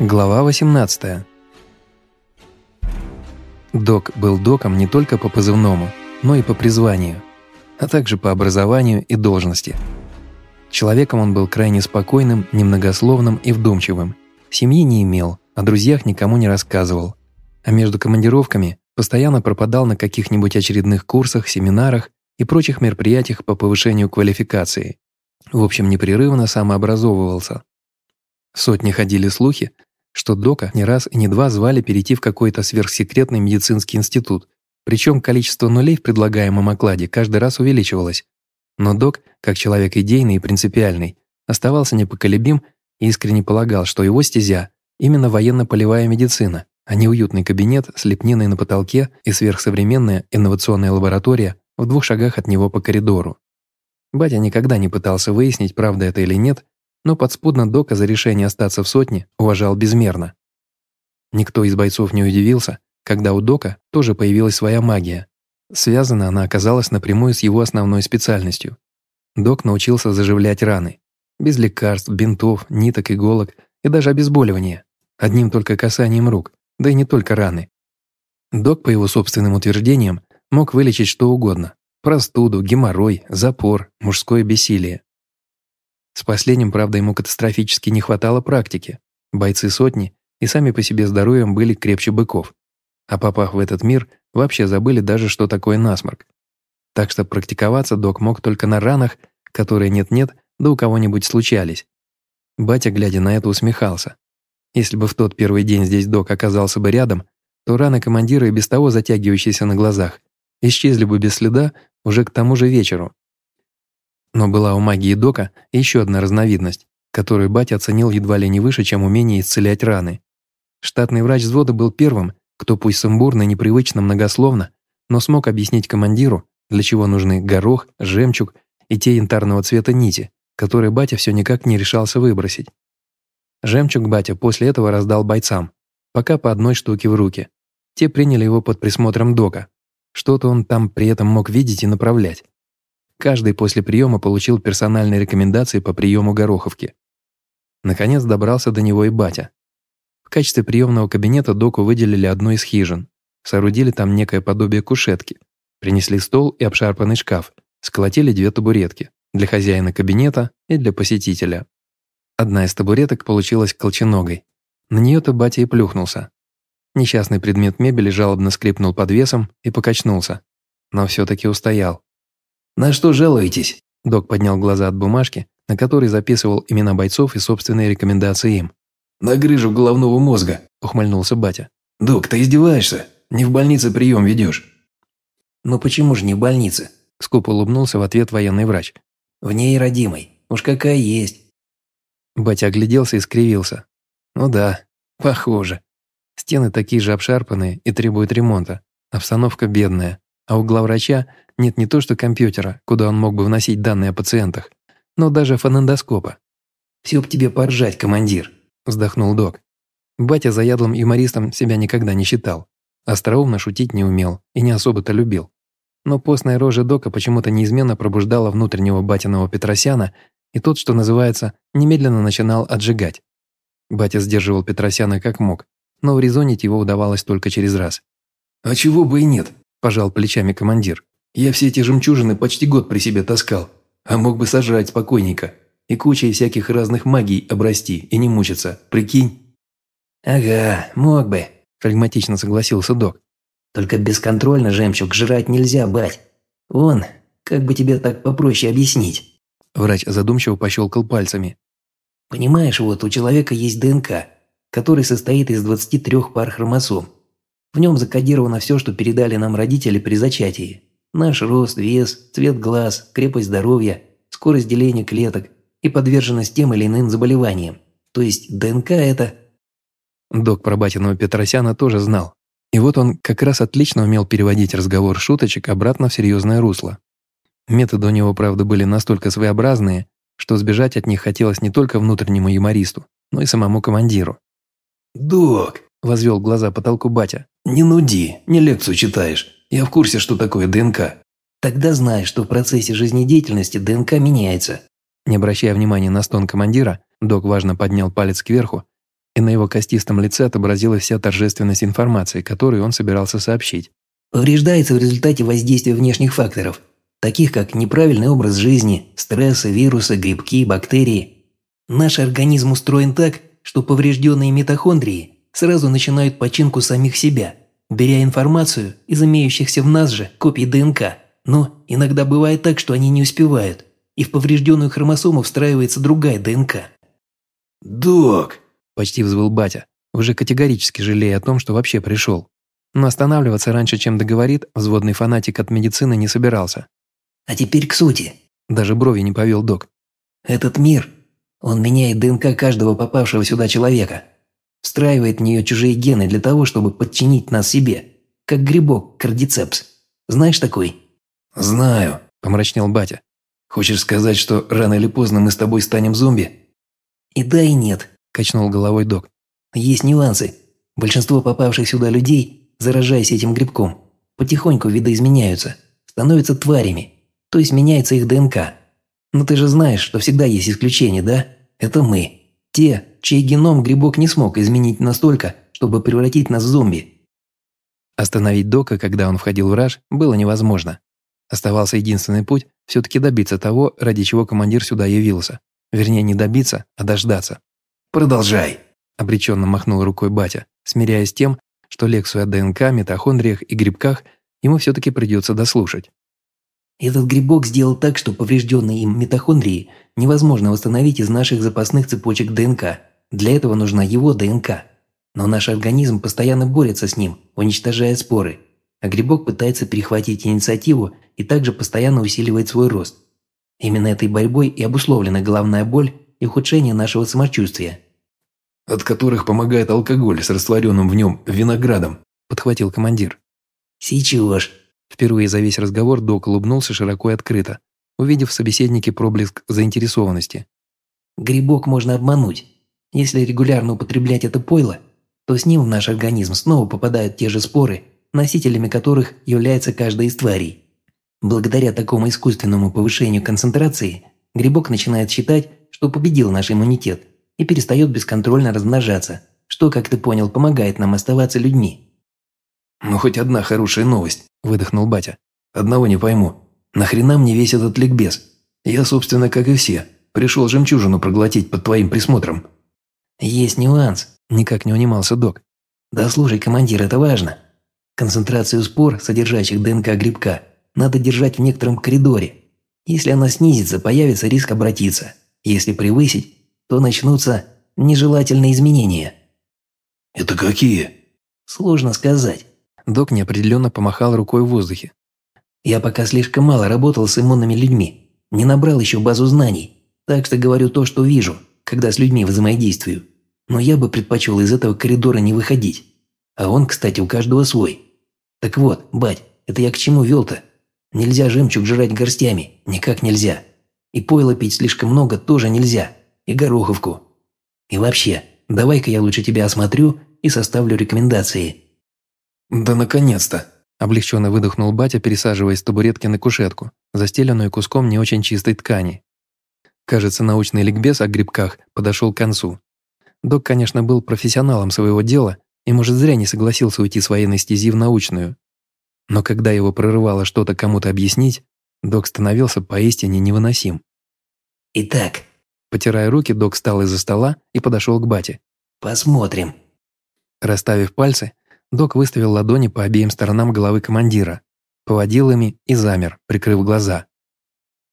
Глава 18 Док был доком не только по позывному, но и по призванию, а также по образованию и должности. Человеком он был крайне спокойным, немногословным и вдумчивым. Семьи не имел, о друзьях никому не рассказывал. А между командировками постоянно пропадал на каких-нибудь очередных курсах, семинарах и прочих мероприятиях по повышению квалификации. В общем, непрерывно самообразовывался. Сотни ходили слухи, что Дока не раз и не два звали перейти в какой-то сверхсекретный медицинский институт, причем количество нулей в предлагаемом окладе каждый раз увеличивалось. Но Док, как человек идейный и принципиальный, оставался непоколебим и искренне полагал, что его стезя – именно военно-полевая медицина, а не уютный кабинет с лепниной на потолке и сверхсовременная инновационная лаборатория в двух шагах от него по коридору. Батя никогда не пытался выяснить, правда это или нет, но подспудно Дока за решение остаться в сотне уважал безмерно. Никто из бойцов не удивился, когда у Дока тоже появилась своя магия. Связана она оказалась напрямую с его основной специальностью. Док научился заживлять раны. Без лекарств, бинтов, ниток, иголок и даже обезболивания. Одним только касанием рук, да и не только раны. Док, по его собственным утверждениям, мог вылечить что угодно. Простуду, геморрой, запор, мужское бессилие. С последним, правда, ему катастрофически не хватало практики. Бойцы сотни и сами по себе здоровьем были крепче быков. А попав в этот мир, вообще забыли даже, что такое насморк. Так что практиковаться док мог только на ранах, которые нет-нет, да у кого-нибудь случались. Батя, глядя на это, усмехался. Если бы в тот первый день здесь док оказался бы рядом, то раны командира и без того затягивающиеся на глазах исчезли бы без следа уже к тому же вечеру. Но была у магии Дока еще одна разновидность, которую батя оценил едва ли не выше, чем умение исцелять раны. Штатный врач взвода был первым, кто пусть сумбурно, непривычно, многословно, но смог объяснить командиру, для чего нужны горох, жемчуг и те янтарного цвета нити, которые батя все никак не решался выбросить. Жемчуг батя после этого раздал бойцам, пока по одной штуке в руки. Те приняли его под присмотром Дока. Что-то он там при этом мог видеть и направлять. Каждый после приема получил персональные рекомендации по приему Гороховки. Наконец добрался до него и батя. В качестве приемного кабинета доку выделили одну из хижин. Соорудили там некое подобие кушетки. Принесли стол и обшарпанный шкаф. Сколотили две табуретки. Для хозяина кабинета и для посетителя. Одна из табуреток получилась колченогой. На нее-то батя и плюхнулся. Несчастный предмет мебели жалобно скрипнул под весом и покачнулся. Но все-таки устоял. «На что жалуетесь?» Док поднял глаза от бумажки, на которой записывал имена бойцов и собственные рекомендации им. «На грыжу головного мозга», – ухмыльнулся батя. «Док, ты издеваешься? Не в больнице прием ведешь». «Ну почему же не в больнице?» – скупо улыбнулся в ответ военный врач. «В ней родимой. Уж какая есть». Батя огляделся и скривился. «Ну да, похоже. Стены такие же обшарпанные и требуют ремонта. Обстановка бедная. А у главврача нет не то что компьютера, куда он мог бы вносить данные о пациентах, но даже фонендоскопа. «Все б тебе поржать, командир», – вздохнул док. Батя заядлым юмористом себя никогда не считал. Остроумно шутить не умел и не особо-то любил. Но постная рожа Дока почему-то неизменно пробуждала внутреннего батиного Петросяна, и тот, что называется, немедленно начинал отжигать. Батя сдерживал Петросяна как мог, но урезонить его удавалось только через раз. «А чего бы и нет?» – пожал плечами командир. «Я все эти жемчужины почти год при себе таскал, а мог бы сожрать спокойненько и кучей всяких разных магий обрасти и не мучиться, прикинь?» «Ага, мог бы», – флегматично согласился док. «Только бесконтрольно жемчуг жрать нельзя, бать. Он, как бы тебе так попроще объяснить?» Врач задумчиво пощелкал пальцами. «Понимаешь, вот у человека есть ДНК, который состоит из 23 пар хромосом. В нем закодировано все, что передали нам родители при зачатии. Наш рост, вес, цвет глаз, крепость здоровья, скорость деления клеток и подверженность тем или иным заболеваниям. То есть ДНК – это… Док Пробатинова Петросяна тоже знал. И вот он как раз отлично умел переводить разговор шуточек обратно в серьезное русло. Методы у него, правда, были настолько своеобразные, что сбежать от них хотелось не только внутреннему юмористу, но и самому командиру. «Док!» – возвел глаза потолку батя. «Не нуди, не лекцию читаешь. Я в курсе, что такое ДНК». «Тогда знай, что в процессе жизнедеятельности ДНК меняется». Не обращая внимания на стон командира, док важно поднял палец кверху и на его костистом лице отобразилась вся торжественность информации, которую он собирался сообщить. Повреждается в результате воздействия внешних факторов, таких как неправильный образ жизни, стрессы, вирусы, грибки, бактерии. Наш организм устроен так, что поврежденные митохондрии сразу начинают починку самих себя, беря информацию из имеющихся в нас же копий ДНК. Но иногда бывает так, что они не успевают, и в поврежденную хромосому встраивается другая ДНК. «Док!» – почти взвыл батя, уже категорически жалея о том, что вообще пришел. Но останавливаться раньше, чем договорит, взводный фанатик от медицины не собирался. А теперь к сути. Даже брови не повел док. Этот мир, он меняет ДНК каждого попавшего сюда человека. Встраивает в нее чужие гены для того, чтобы подчинить нас себе. Как грибок кардицепс. Знаешь такой? «Знаю», – помрачнел батя. «Хочешь сказать, что рано или поздно мы с тобой станем зомби?» «И да, и нет», – качнул головой док. «Есть нюансы. Большинство попавших сюда людей, заражаясь этим грибком, потихоньку видоизменяются, становятся тварями, то есть меняется их ДНК. Но ты же знаешь, что всегда есть исключения, да? Это мы. Те, чей геном грибок не смог изменить настолько, чтобы превратить нас в зомби. Остановить Дока, когда он входил в раж, было невозможно. Оставался единственный путь все-таки добиться того, ради чего командир сюда явился. Вернее, не добиться, а дождаться. «Продолжай», – обреченно махнул рукой батя, смиряясь с тем, что лекцию о ДНК, митохондриях и грибках ему все-таки придется дослушать. Этот грибок сделал так, что поврежденные им митохондрии невозможно восстановить из наших запасных цепочек ДНК. Для этого нужна его ДНК. Но наш организм постоянно борется с ним, уничтожая споры. А грибок пытается перехватить инициативу и также постоянно усиливает свой рост. Именно этой борьбой и обусловлена головная боль и ухудшение нашего самочувствия. «От которых помогает алкоголь с растворенным в нем виноградом», – подхватил командир. «Сейчас», Впервые за весь разговор док улыбнулся широко и открыто, увидев в собеседнике проблеск заинтересованности. «Грибок можно обмануть. Если регулярно употреблять это пойло, то с ним в наш организм снова попадают те же споры, носителями которых является каждая из тварей. Благодаря такому искусственному повышению концентрации, грибок начинает считать, что победил наш иммунитет и перестает бесконтрольно размножаться, что, как ты понял, помогает нам оставаться людьми. «Ну, хоть одна хорошая новость», – выдохнул батя. «Одного не пойму. Нахрена мне весь этот ликбез? Я, собственно, как и все, пришел жемчужину проглотить под твоим присмотром». «Есть нюанс», – никак не унимался док. «Да слушай, командир, это важно. Концентрацию спор, содержащих ДНК грибка, надо держать в некотором коридоре. Если она снизится, появится риск обратиться. Если превысить, то начнутся нежелательные изменения». «Это какие?» «Сложно сказать. Док неопределенно помахал рукой в воздухе. «Я пока слишком мало работал с иммунными людьми. Не набрал еще базу знаний. Так что говорю то, что вижу, когда с людьми взаимодействую. Но я бы предпочел из этого коридора не выходить. А он, кстати, у каждого свой. Так вот, бать, это я к чему вел-то? Нельзя жемчуг жрать горстями. Никак нельзя. И пойло пить слишком много тоже нельзя. И гороховку. И вообще, давай-ка я лучше тебя осмотрю и составлю рекомендации. «Да наконец-то!» – облегченно выдохнул батя, пересаживаясь с табуретки на кушетку, застеленную куском не очень чистой ткани. Кажется, научный ликбез о грибках подошел к концу. Док, конечно, был профессионалом своего дела и, может, зря не согласился уйти с военной стези в научную. Но когда его прорывало что-то кому-то объяснить, док становился поистине невыносим. «Итак...» Потирая руки, док встал из-за стола и подошел к бате. «Посмотрим». Расставив пальцы, Док выставил ладони по обеим сторонам головы командира, поводил ими и замер, прикрыв глаза.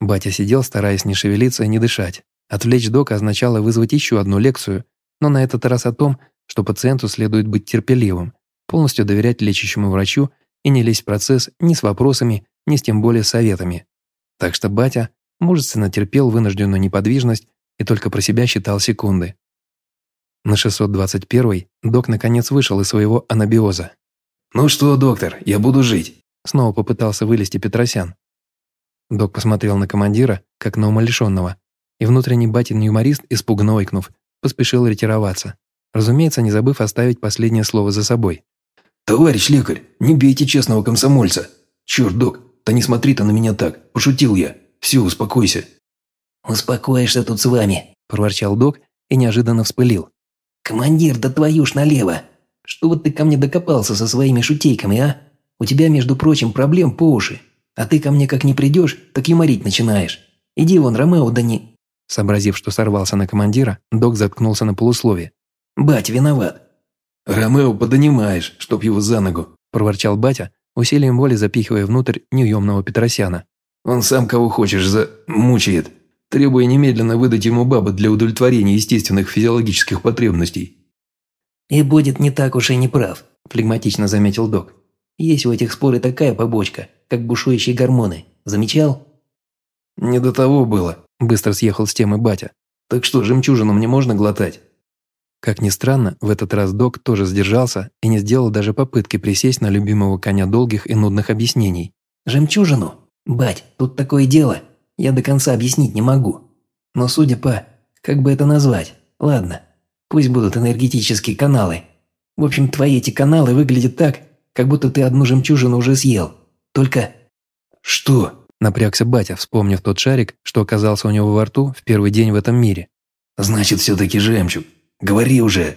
Батя сидел, стараясь не шевелиться и не дышать. Отвлечь Дока означало вызвать еще одну лекцию, но на этот раз о том, что пациенту следует быть терпеливым, полностью доверять лечащему врачу и не лезть в процесс ни с вопросами, ни с тем более советами. Так что батя мужественно терпел вынужденную неподвижность и только про себя считал секунды. На 621 док наконец вышел из своего анабиоза. «Ну что, доктор, я буду жить», – снова попытался вылезти Петросян. Док посмотрел на командира, как на умалишенного, и внутренний батин юморист, испуганно ойкнув, поспешил ретироваться, разумеется, не забыв оставить последнее слово за собой. «Товарищ лекарь, не бейте честного комсомольца! Черт, док, да не смотри ты на меня так, пошутил я. Все, успокойся». «Успокоишься тут с вами», – проворчал док и неожиданно вспылил. «Командир, да твою ж налево! Что вот ты ко мне докопался со своими шутейками, а? У тебя, между прочим, проблем по уши. А ты ко мне как не придешь, так юморить начинаешь. Иди вон, Ромео, да не...» Сообразив, что сорвался на командира, док заткнулся на полусловие. «Бать, виноват». «Ромео подонимаешь, чтоб его за ногу», – проворчал батя, усилием воли запихивая внутрь неуемного Петросяна. «Он сам кого хочешь за... мучает, требуя немедленно выдать ему бабы для удовлетворения естественных физиологических потребностей». «И будет не так уж и не прав», – флегматично заметил док. «Есть у этих спор и такая побочка, как бушующие гормоны. Замечал?» «Не до того было», – быстро съехал с темы батя. «Так что, жемчужину мне можно глотать?» Как ни странно, в этот раз док тоже сдержался и не сделал даже попытки присесть на любимого коня долгих и нудных объяснений. «Жемчужину? Бать, тут такое дело. Я до конца объяснить не могу. Но судя по... Как бы это назвать? Ладно, пусть будут энергетические каналы. В общем, твои эти каналы выглядят так, как будто ты одну жемчужину уже съел. Только...» «Что?» – напрягся батя, вспомнив тот шарик, что оказался у него во рту в первый день в этом мире. «Значит, все-таки жемчуг. Говори уже!»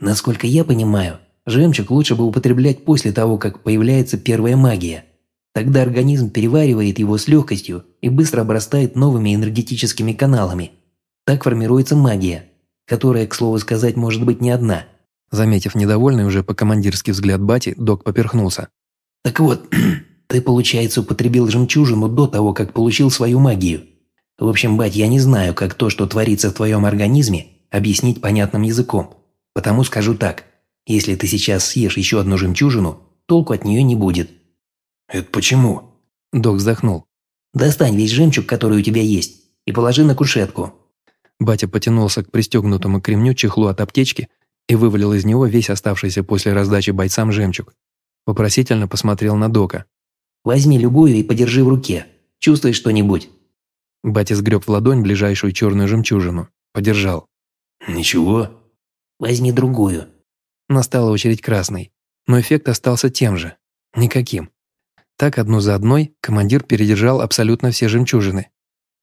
Насколько я понимаю, жемчуг лучше бы употреблять после того, как появляется первая магия. Тогда организм переваривает его с легкостью и быстро обрастает новыми энергетическими каналами. Так формируется магия, которая, к слову сказать, может быть не одна. Заметив недовольный уже по-командирски взгляд Бати, док поперхнулся. «Так вот, ты, получается, употребил жемчужину до того, как получил свою магию. В общем, бать, я не знаю, как то, что творится в твоем организме, объяснить понятным языком. Потому скажу так. Если ты сейчас съешь еще одну жемчужину, толку от нее не будет. «Это почему?» Док вздохнул. «Достань весь жемчуг, который у тебя есть, и положи на кушетку». Батя потянулся к пристегнутому к ремню чехлу от аптечки и вывалил из него весь оставшийся после раздачи бойцам жемчуг. Вопросительно посмотрел на Дока. «Возьми любую и подержи в руке. Чувствуешь что-нибудь?» Батя сгреб в ладонь ближайшую черную жемчужину. Подержал. «Ничего». «Возьми другую». Настала очередь красной, но эффект остался тем же. Никаким. Так одну за одной командир передержал абсолютно все жемчужины.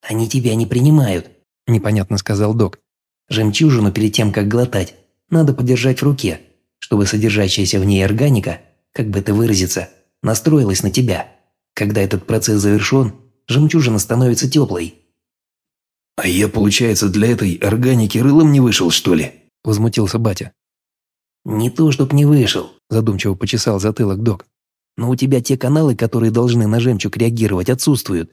«Они тебя не принимают», – непонятно сказал док. «Жемчужину перед тем, как глотать, надо подержать в руке, чтобы содержащаяся в ней органика, как бы это выразиться, настроилась на тебя. Когда этот процесс завершен, жемчужина становится теплой, «А я, получается, для этой органики рылом не вышел, что ли?» – возмутился батя. «Не то, чтоб не вышел», – задумчиво почесал затылок док. «Но у тебя те каналы, которые должны на жемчуг реагировать, отсутствуют.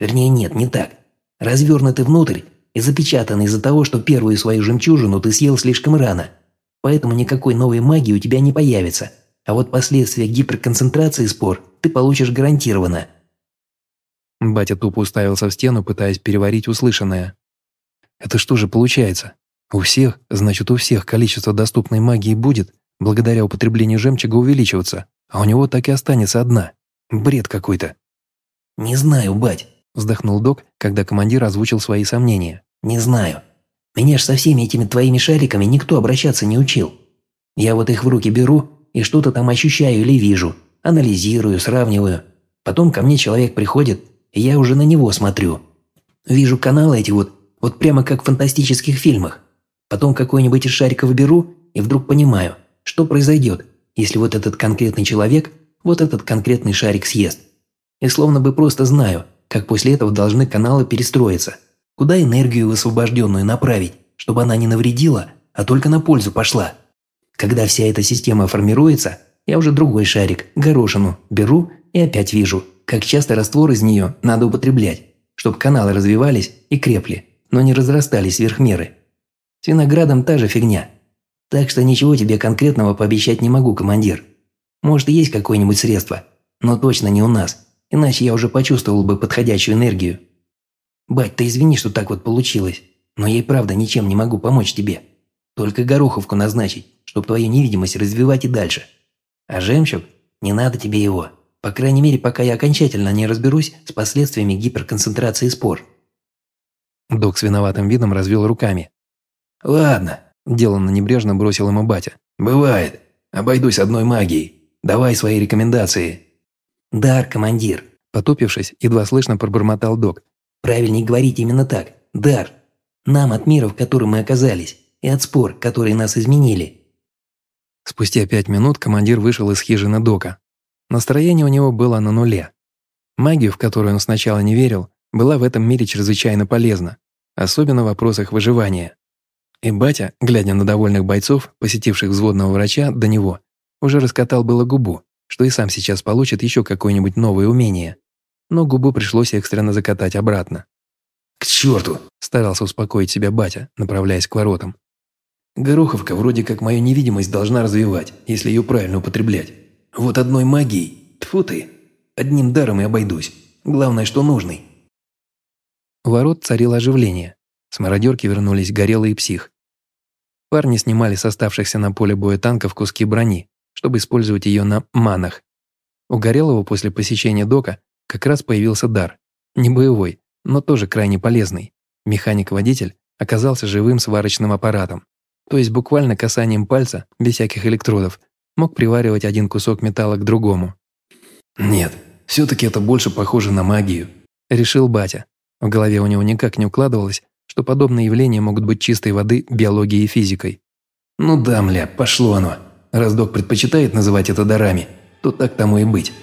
Вернее, нет, не так. Развернуты внутрь и запечатаны из-за того, что первую свою жемчужину ты съел слишком рано. Поэтому никакой новой магии у тебя не появится. А вот последствия гиперконцентрации спор ты получишь гарантированно». Батя тупо уставился в стену, пытаясь переварить услышанное. «Это что же получается? У всех, значит, у всех количество доступной магии будет, благодаря употреблению жемчуга, увеличиваться, а у него так и останется одна. Бред какой-то». «Не знаю, бать», – вздохнул док, когда командир озвучил свои сомнения. «Не знаю. Меня ж со всеми этими твоими шариками никто обращаться не учил. Я вот их в руки беру и что-то там ощущаю или вижу, анализирую, сравниваю. Потом ко мне человек приходит я уже на него смотрю. Вижу каналы эти вот, вот прямо как в фантастических фильмах. Потом какой-нибудь из шариков беру и вдруг понимаю, что произойдет, если вот этот конкретный человек вот этот конкретный шарик съест. И словно бы просто знаю, как после этого должны каналы перестроиться. Куда энергию высвобожденную направить, чтобы она не навредила, а только на пользу пошла. Когда вся эта система формируется, я уже другой шарик, горошину, беру и опять вижу, как часто раствор из нее надо употреблять, чтобы каналы развивались и крепли, но не разрастались сверх меры. С виноградом та же фигня. Так что ничего тебе конкретного пообещать не могу, командир. Может, есть какое-нибудь средство, но точно не у нас, иначе я уже почувствовал бы подходящую энергию. Бать, ты извини, что так вот получилось, но я и правда ничем не могу помочь тебе. Только гороховку назначить, чтобы твою невидимость развивать и дальше. А жемчуг? Не надо тебе его. По крайней мере, пока я окончательно не разберусь с последствиями гиперконцентрации спор. Док с виноватым видом развел руками. «Ладно», – деланно небрежно бросил ему батя. «Бывает. Обойдусь одной магией. Давай свои рекомендации». «Дар, командир», – потупившись, едва слышно пробормотал док. «Правильнее говорить именно так. Дар. Нам от мира, в котором мы оказались, и от спор, которые нас изменили. Спустя пять минут командир вышел из хижины Дока. Настроение у него было на нуле. Магию, в которую он сначала не верил, была в этом мире чрезвычайно полезна, особенно в вопросах выживания. И батя, глядя на довольных бойцов, посетивших взводного врача до него, уже раскатал было губу, что и сам сейчас получит еще какое-нибудь новое умение. Но губу пришлось экстренно закатать обратно. «К черту!» – старался успокоить себя батя, направляясь к воротам. «Гороховка вроде как мою невидимость должна развивать, если ее правильно употреблять. Вот одной магией, тфу ты, одним даром и обойдусь. Главное, что нужный». Ворот царило оживление. С мародерки вернулись Горелый Псих. Парни снимали с оставшихся на поле боя танков куски брони, чтобы использовать ее на манах. У Горелого после посещения дока как раз появился дар. Не боевой, но тоже крайне полезный. Механик-водитель оказался живым сварочным аппаратом. То есть буквально касанием пальца, без всяких электродов, мог приваривать один кусок металла к другому. «Нет, все-таки это больше похоже на магию», – решил батя. В голове у него никак не укладывалось, что подобные явления могут быть чистой воды биологией и физикой. «Ну да, мля, пошло оно. Раз док предпочитает называть это дарами, то так тому и быть.